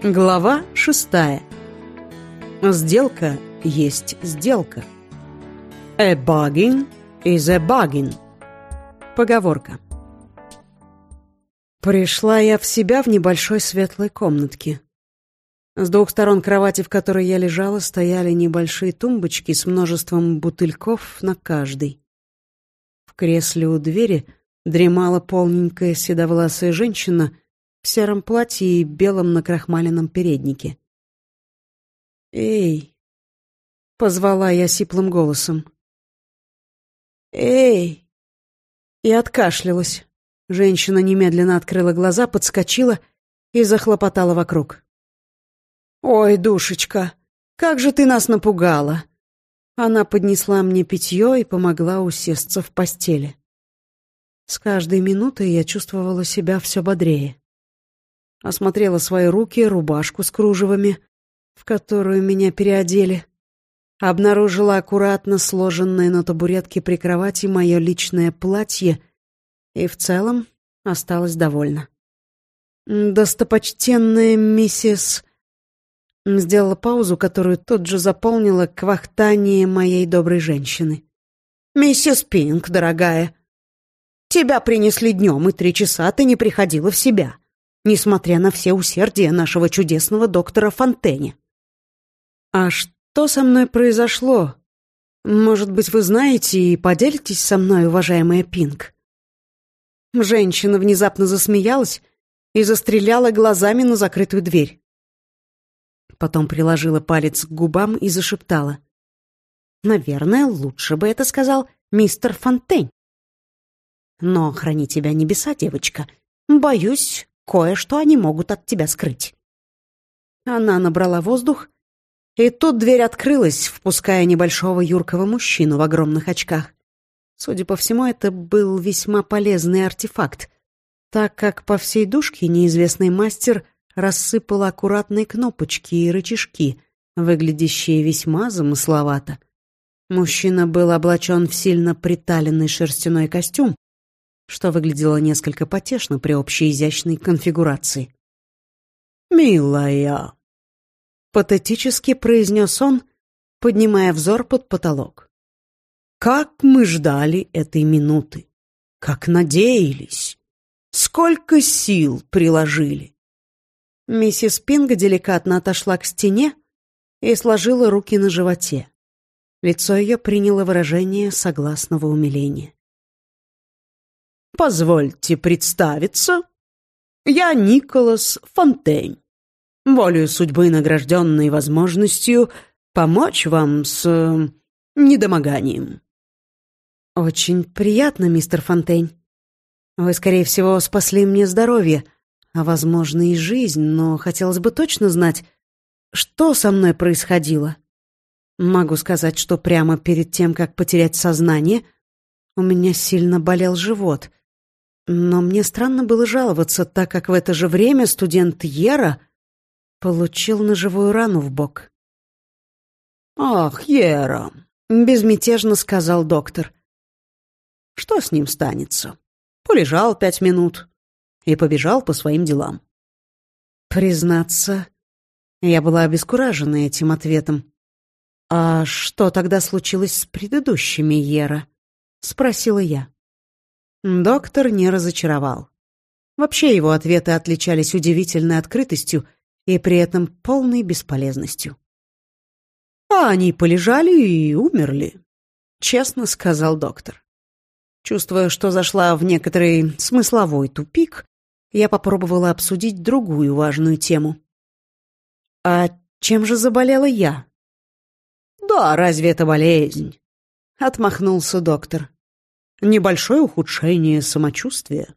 Глава шестая. Сделка есть сделка. A bargain is a bargain. Поговорка. Пришла я в себя в небольшой светлой комнатке. С двух сторон кровати, в которой я лежала, стояли небольшие тумбочки с множеством бутыльков на каждой. В кресле у двери дремала полненькая седовласая женщина — в сером платье и белом накрахмаленном переднике. «Эй!» — позвала я сиплым голосом. «Эй!» И откашлялась. Женщина немедленно открыла глаза, подскочила и захлопотала вокруг. «Ой, душечка, как же ты нас напугала!» Она поднесла мне питье и помогла усесться в постели. С каждой минутой я чувствовала себя все бодрее осмотрела свои руки, рубашку с кружевами, в которую меня переодели. Обнаружила аккуратно сложенное на табуретке при кровати мое личное платье и в целом осталась довольна. «Достопочтенная миссис...» Сделала паузу, которую тут же заполнила квахтание моей доброй женщины. «Миссис Пинк, дорогая, тебя принесли днем, и три часа ты не приходила в себя несмотря на все усердия нашего чудесного доктора Фонтене. «А что со мной произошло? Может быть, вы знаете и поделитесь со мной, уважаемая Пинк?» Женщина внезапно засмеялась и застреляла глазами на закрытую дверь. Потом приложила палец к губам и зашептала. «Наверное, лучше бы это сказал мистер Фонтейн. Но храни тебя небеса, девочка. Боюсь, Кое-что они могут от тебя скрыть. Она набрала воздух, и тут дверь открылась, впуская небольшого юркого мужчину в огромных очках. Судя по всему, это был весьма полезный артефакт, так как по всей душке неизвестный мастер рассыпал аккуратные кнопочки и рычажки, выглядящие весьма замысловато. Мужчина был облачен в сильно приталенный шерстяной костюм, что выглядело несколько потешно при общей изящной конфигурации. «Милая!» — патетически произнес он, поднимая взор под потолок. «Как мы ждали этой минуты! Как надеялись! Сколько сил приложили!» Миссис Пинг деликатно отошла к стене и сложила руки на животе. Лицо ее приняло выражение согласного умиления. Позвольте представиться. Я Николас Фонтейн, волею судьбы награжденной возможностью помочь вам с э, недомоганием. Очень приятно, мистер Фонтейн. Вы, скорее всего, спасли мне здоровье, а, возможно, и жизнь, но хотелось бы точно знать, что со мной происходило. Могу сказать, что прямо перед тем, как потерять сознание, у меня сильно болел живот — но мне странно было жаловаться, так как в это же время студент Ера получил ножевую рану в бок. «Ах, Ера!» — безмятежно сказал доктор. «Что с ним станется? Полежал пять минут и побежал по своим делам». Признаться, я была обескуражена этим ответом. «А что тогда случилось с предыдущими Ера?» — спросила я. Доктор не разочаровал. Вообще его ответы отличались удивительной открытостью и при этом полной бесполезностью. «А они полежали и умерли», — честно сказал доктор. Чувствуя, что зашла в некоторый смысловой тупик, я попробовала обсудить другую важную тему. «А чем же заболела я?» «Да, разве это болезнь?» — отмахнулся доктор небольшое ухудшение самочувствия,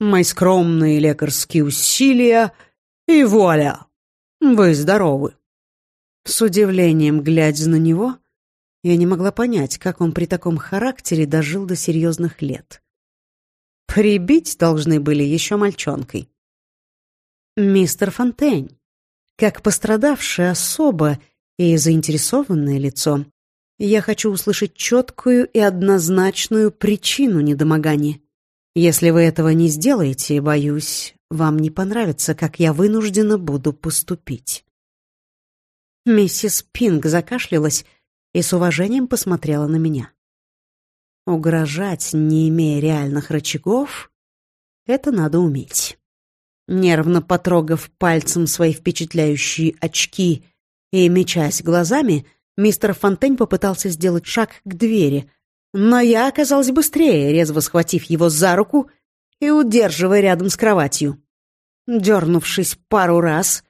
мои скромные лекарские усилия, и вуаля, вы здоровы. С удивлением, глядя на него, я не могла понять, как он при таком характере дожил до серьезных лет. Прибить должны были еще мальчонкой. Мистер Фонтейн, как пострадавшая особа и заинтересованное лицо, я хочу услышать четкую и однозначную причину недомогания. Если вы этого не сделаете, боюсь, вам не понравится, как я вынуждена буду поступить». Миссис Пинг закашлялась и с уважением посмотрела на меня. Угрожать, не имея реальных рычагов, это надо уметь. Нервно потрогав пальцем свои впечатляющие очки и мечась глазами, мистер Фонтейн попытался сделать шаг к двери, но я оказалась быстрее, резво схватив его за руку и удерживая рядом с кроватью. Дернувшись пару раз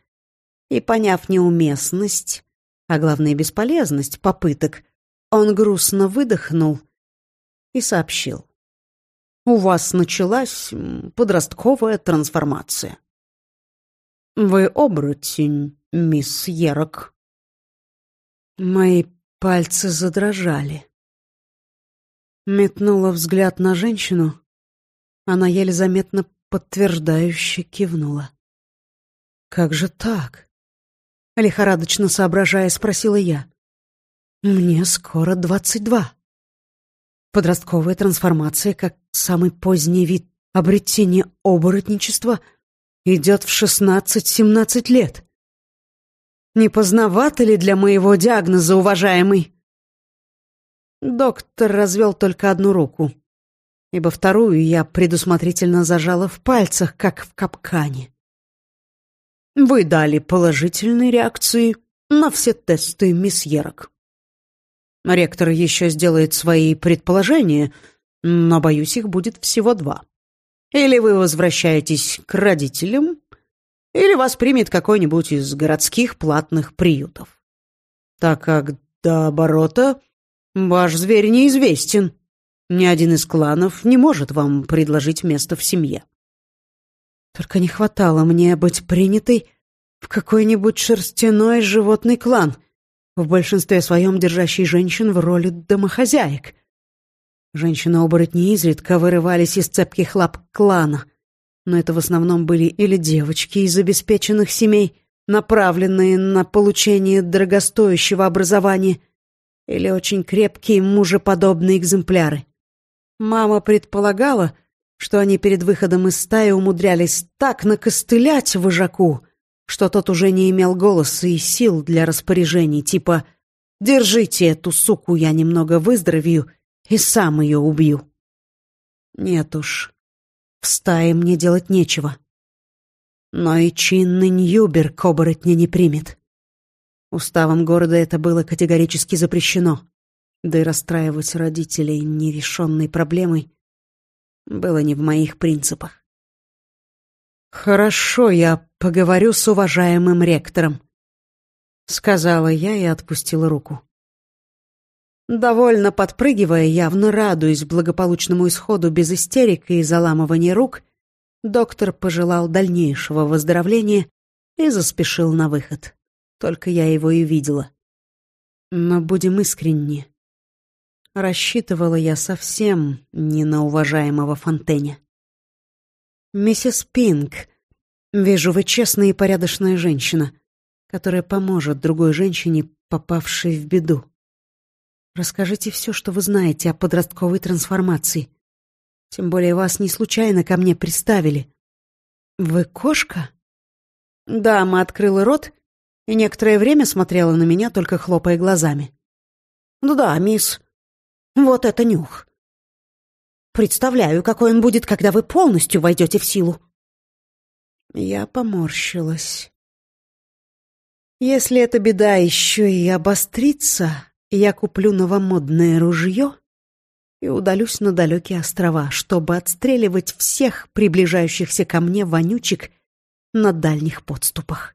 и поняв неуместность, а главное бесполезность попыток, он грустно выдохнул и сообщил. «У вас началась подростковая трансформация». «Вы оборотень, мисс Ерок». Мои пальцы задрожали. Метнула взгляд на женщину. Она еле заметно подтверждающе кивнула. «Как же так?» Лихорадочно соображая, спросила я. «Мне скоро двадцать два». Подростковая трансформация, как самый поздний вид обретения оборотничества, идет в шестнадцать-семнадцать лет. Не поздновато ли для моего диагноза, уважаемый? Доктор развел только одну руку, ибо вторую я предусмотрительно зажала в пальцах, как в капкане. Вы дали положительные реакции на все тесты, мисс Ерок. Ректор еще сделает свои предположения, но, боюсь, их будет всего два. Или вы возвращаетесь к родителям, или вас примет какой-нибудь из городских платных приютов. Так как до оборота ваш зверь неизвестен, ни один из кланов не может вам предложить место в семье. Только не хватало мне быть принятой в какой-нибудь шерстяной животный клан — в большинстве своем держащий женщин в роли домохозяек. Женщины-оборотни изредка вырывались из цепких лап клана, но это в основном были или девочки из обеспеченных семей, направленные на получение дорогостоящего образования, или очень крепкие мужеподобные экземпляры. Мама предполагала, что они перед выходом из стаи умудрялись так накостылять вожаку, что тот уже не имел голоса и сил для распоряжений, типа «Держите эту суку, я немного выздоровею и сам ее убью». Нет уж, в стае мне делать нечего. Но и чинный Ньюбер к оборотне не примет. Уставом города это было категорически запрещено, да и расстраивать родителей нерешенной проблемой было не в моих принципах. «Хорошо, я поговорю с уважаемым ректором», — сказала я и отпустила руку. Довольно подпрыгивая, явно радуясь благополучному исходу без истерик и заламывания рук, доктор пожелал дальнейшего выздоровления и заспешил на выход. Только я его и видела. Но будем искренни. Рассчитывала я совсем не на уважаемого Фонтеня. «Миссис Пинк, вижу, вы честная и порядочная женщина, которая поможет другой женщине, попавшей в беду. Расскажите все, что вы знаете о подростковой трансформации. Тем более вас не случайно ко мне приставили. Вы кошка?» Дама открыла рот и некоторое время смотрела на меня, только хлопая глазами. «Ну да, мисс, вот это нюх. Представляю, какой он будет, когда вы полностью войдете в силу. Я поморщилась. Если эта беда еще и обострится, я куплю новомодное ружье и удалюсь на далекие острова, чтобы отстреливать всех приближающихся ко мне вонючек на дальних подступах.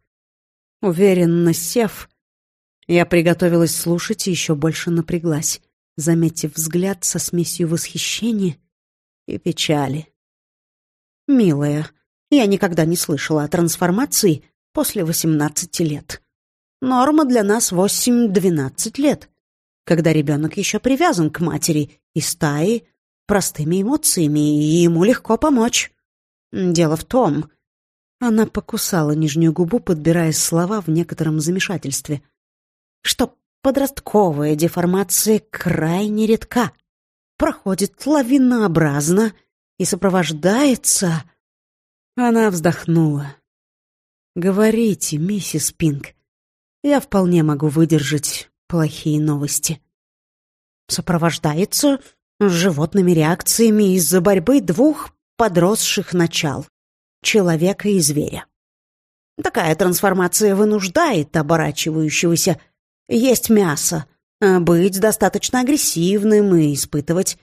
Уверенно сев, я приготовилась слушать и еще больше напряглась, заметив взгляд со смесью восхищения и печали. «Милая, я никогда не слышала о трансформации после восемнадцати лет. Норма для нас восемь-двенадцать лет, когда ребенок еще привязан к матери и стае простыми эмоциями, и ему легко помочь. Дело в том...» Она покусала нижнюю губу, подбирая слова в некотором замешательстве. «Что подростковая деформация крайне редка проходит лавинообразно и сопровождается... Она вздохнула. «Говорите, миссис Пинк, я вполне могу выдержать плохие новости». Сопровождается животными реакциями из-за борьбы двух подросших начал — человека и зверя. Такая трансформация вынуждает оборачивающегося есть мясо, быть достаточно агрессивным и испытывать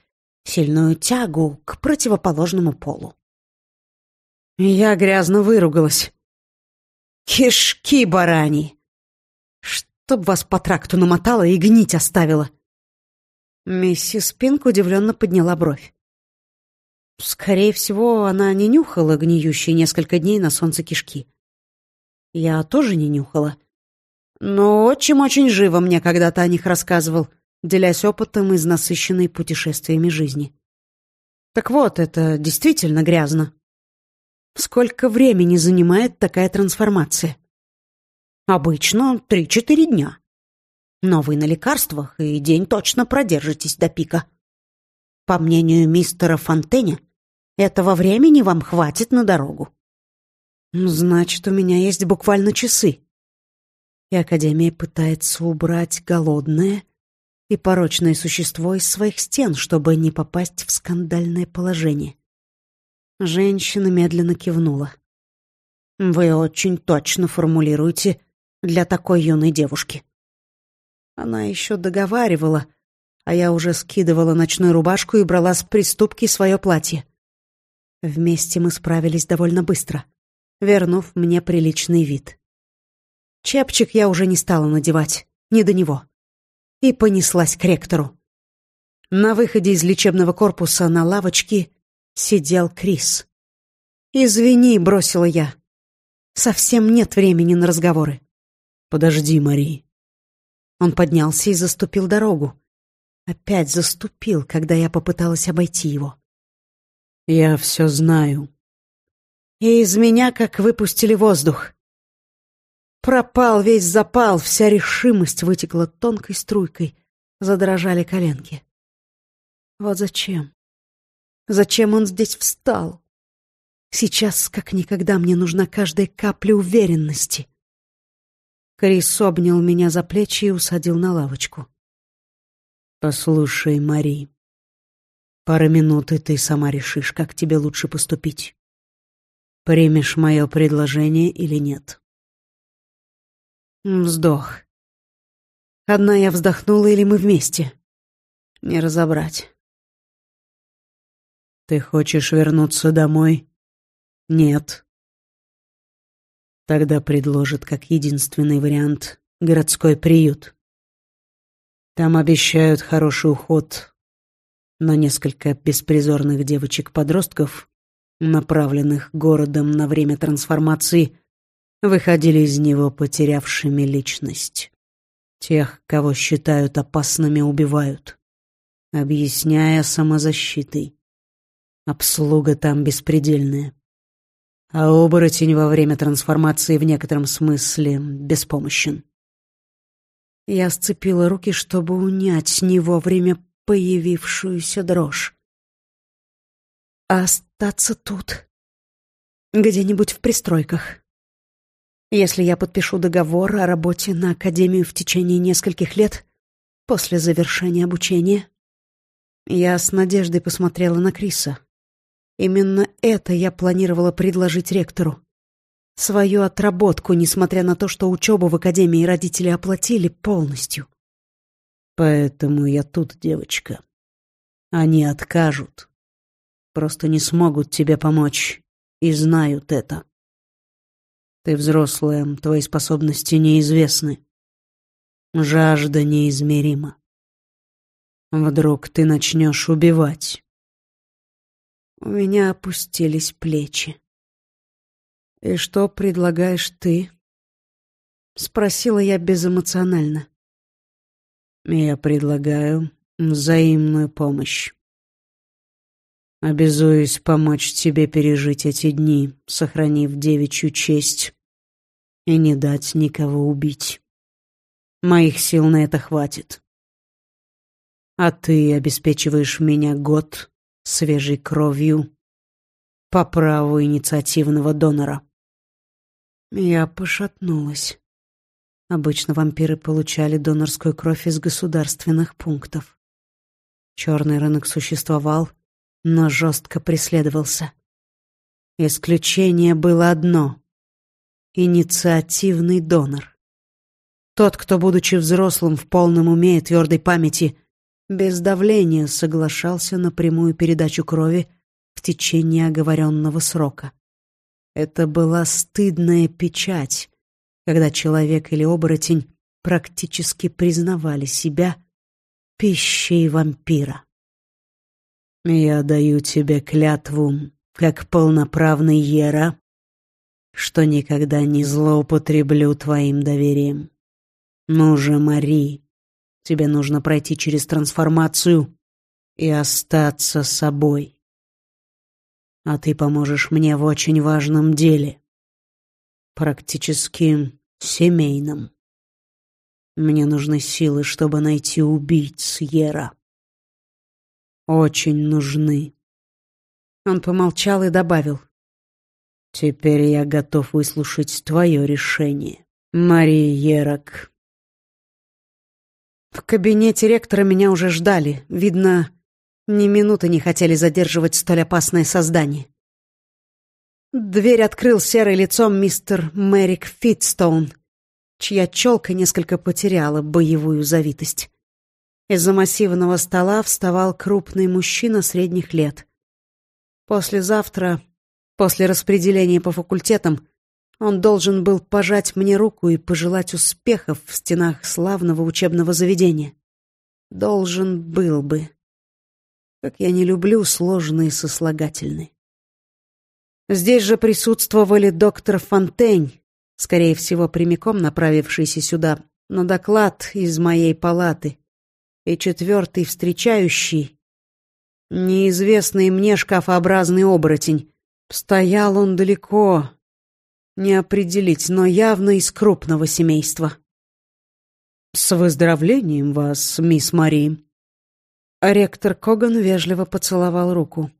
сильную тягу к противоположному полу. Я грязно выругалась. «Кишки барани! Чтоб вас по тракту намотала и гнить оставила!» Миссис Пинк удивленно подняла бровь. Скорее всего, она не нюхала гниющие несколько дней на солнце кишки. Я тоже не нюхала. Но отчим очень живо мне когда-то о них рассказывал, делясь опытом из насыщенной путешествиями жизни. Так вот, это действительно грязно. Сколько времени занимает такая трансформация? Обычно три-четыре дня. Но вы на лекарствах, и день точно продержитесь до пика. По мнению мистера Фонтеня, этого времени вам хватит на дорогу. Значит, у меня есть буквально часы. И Академия пытается убрать голодное и порочное существо из своих стен, чтобы не попасть в скандальное положение. Женщина медленно кивнула. «Вы очень точно формулируете для такой юной девушки». Она еще договаривала, а я уже скидывала ночную рубашку и брала с приступки свое платье. Вместе мы справились довольно быстро, вернув мне приличный вид. Чепчик я уже не стала надевать, не до него. И понеслась к ректору. На выходе из лечебного корпуса на лавочке сидел Крис. «Извини», — бросила я. «Совсем нет времени на разговоры». «Подожди, Мари». Он поднялся и заступил дорогу. Опять заступил, когда я попыталась обойти его. «Я все знаю». И из меня как выпустили воздух. Пропал весь запал, вся решимость вытекла тонкой струйкой, задрожали коленки. Вот зачем? Зачем он здесь встал? Сейчас, как никогда, мне нужна каждая капля уверенности. Крис обнял меня за плечи и усадил на лавочку. «Послушай, Мари, пара минут, и ты сама решишь, как тебе лучше поступить. Примешь мое предложение или нет?» Вздох. Одна я вздохнула или мы вместе? Не разобрать. Ты хочешь вернуться домой? Нет. Тогда предложат как единственный вариант городской приют. Там обещают хороший уход, но несколько беспризорных девочек-подростков, направленных городом на время трансформации, выходили из него потерявшими личность. Тех, кого считают опасными, убивают, объясняя самозащитой. Обслуга там беспредельная. А оборотень во время трансформации в некотором смысле беспомощен. Я сцепила руки, чтобы унять не вовремя появившуюся дрожь. А остаться тут, где-нибудь в пристройках. Если я подпишу договор о работе на Академию в течение нескольких лет после завершения обучения, я с надеждой посмотрела на Криса. Именно это я планировала предложить ректору. Свою отработку, несмотря на то, что учебу в академии родители оплатили полностью. Поэтому я тут, девочка. Они откажут. Просто не смогут тебе помочь. И знают это. Ты взрослая, твои способности неизвестны. Жажда неизмерима. Вдруг ты начнешь убивать. У меня опустились плечи. «И что предлагаешь ты?» — спросила я безэмоционально. «Я предлагаю взаимную помощь. Обязуюсь помочь тебе пережить эти дни, сохранив девичью честь и не дать никого убить. Моих сил на это хватит. А ты обеспечиваешь меня год свежей кровью, по праву инициативного донора. Я пошатнулась. Обычно вампиры получали донорскую кровь из государственных пунктов. Черный рынок существовал, но жестко преследовался. Исключение было одно — инициативный донор. Тот, кто, будучи взрослым в полном уме и твердой памяти, без давления соглашался на прямую передачу крови в течение оговоренного срока. Это была стыдная печать, когда человек или оборотень практически признавали себя пищей вампира. «Я даю тебе клятву, как полноправный Ера, что никогда не злоупотреблю твоим доверием. Ну же, Мари, тебе нужно пройти через трансформацию и остаться собой. А ты поможешь мне в очень важном деле, практически семейном. Мне нужны силы, чтобы найти убийц Ера. Очень нужны. Он помолчал и добавил. Теперь я готов выслушать твое решение, Мария Ерок. В кабинете ректора меня уже ждали. Видно, ни минуты не хотели задерживать столь опасное создание. Дверь открыл серый лицом мистер Мэрик Фитстоун, чья челка несколько потеряла боевую завитость. Из-за массивного стола вставал крупный мужчина средних лет. Послезавтра, после распределения по факультетам, он должен был пожать мне руку и пожелать успехов в стенах славного учебного заведения. Должен был бы. Как я не люблю сложные сослагательные. Здесь же присутствовали доктор Фонтень, скорее всего, прямиком направившийся сюда на доклад из моей палаты, и четвертый встречающий, неизвестный мне шкафообразный оборотень. Стоял он далеко, не определить, но явно из крупного семейства. «С выздоровлением вас, мисс Мари!» Ректор Коган вежливо поцеловал руку.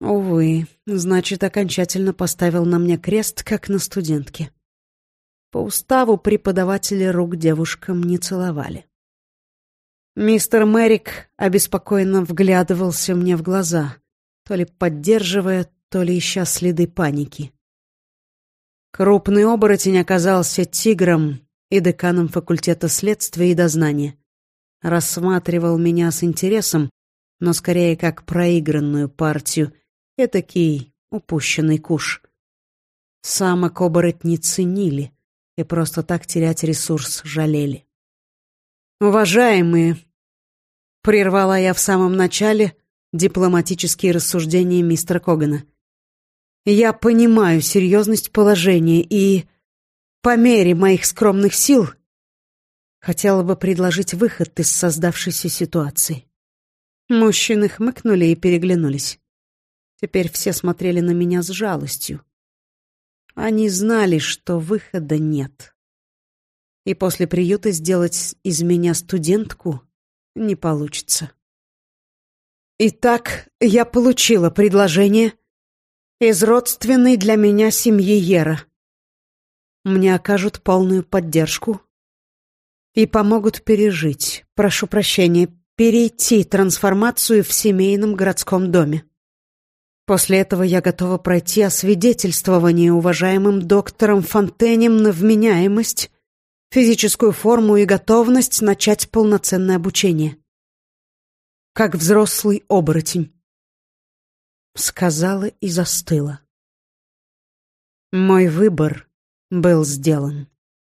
Увы, значит, окончательно поставил на мне крест, как на студентке. По уставу преподаватели рук девушкам не целовали. Мистер Мэрик обеспокоенно вглядывался мне в глаза, то ли поддерживая, то ли ища следы паники. Крупный оборотень оказался тигром и деканом факультета следствия и дознания. Рассматривал меня с интересом, но скорее как проигранную партию Этакий упущенный куш. Самок оборотни ценили и просто так терять ресурс жалели. «Уважаемые!» — прервала я в самом начале дипломатические рассуждения мистера Когана. «Я понимаю серьезность положения и, по мере моих скромных сил, хотела бы предложить выход из создавшейся ситуации». Мужчины хмыкнули и переглянулись. Теперь все смотрели на меня с жалостью. Они знали, что выхода нет. И после приюта сделать из меня студентку не получится. Итак, я получила предложение из родственной для меня семьи Ера. Мне окажут полную поддержку и помогут пережить, прошу прощения, перейти трансформацию в семейном городском доме. После этого я готова пройти освидетельствование уважаемым доктором Фонтенем на вменяемость, физическую форму и готовность начать полноценное обучение. Как взрослый оборотень. Сказала и застыла. Мой выбор был сделан.